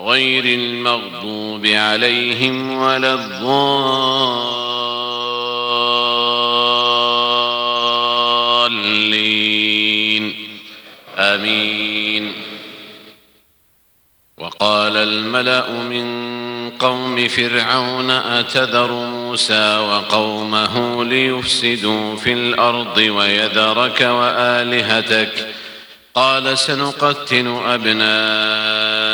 غير المغضوب عليهم ولا الضالين. آمين. وقال الملأ من قوم فرعون أتذر موسى وقومه ليفسدوا في الأرض ويذرك وآلهتك؟ قال سنقتل ابناءهم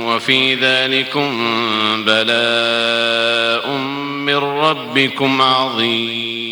وفي ذلكم بلاء من ربكم عظيم.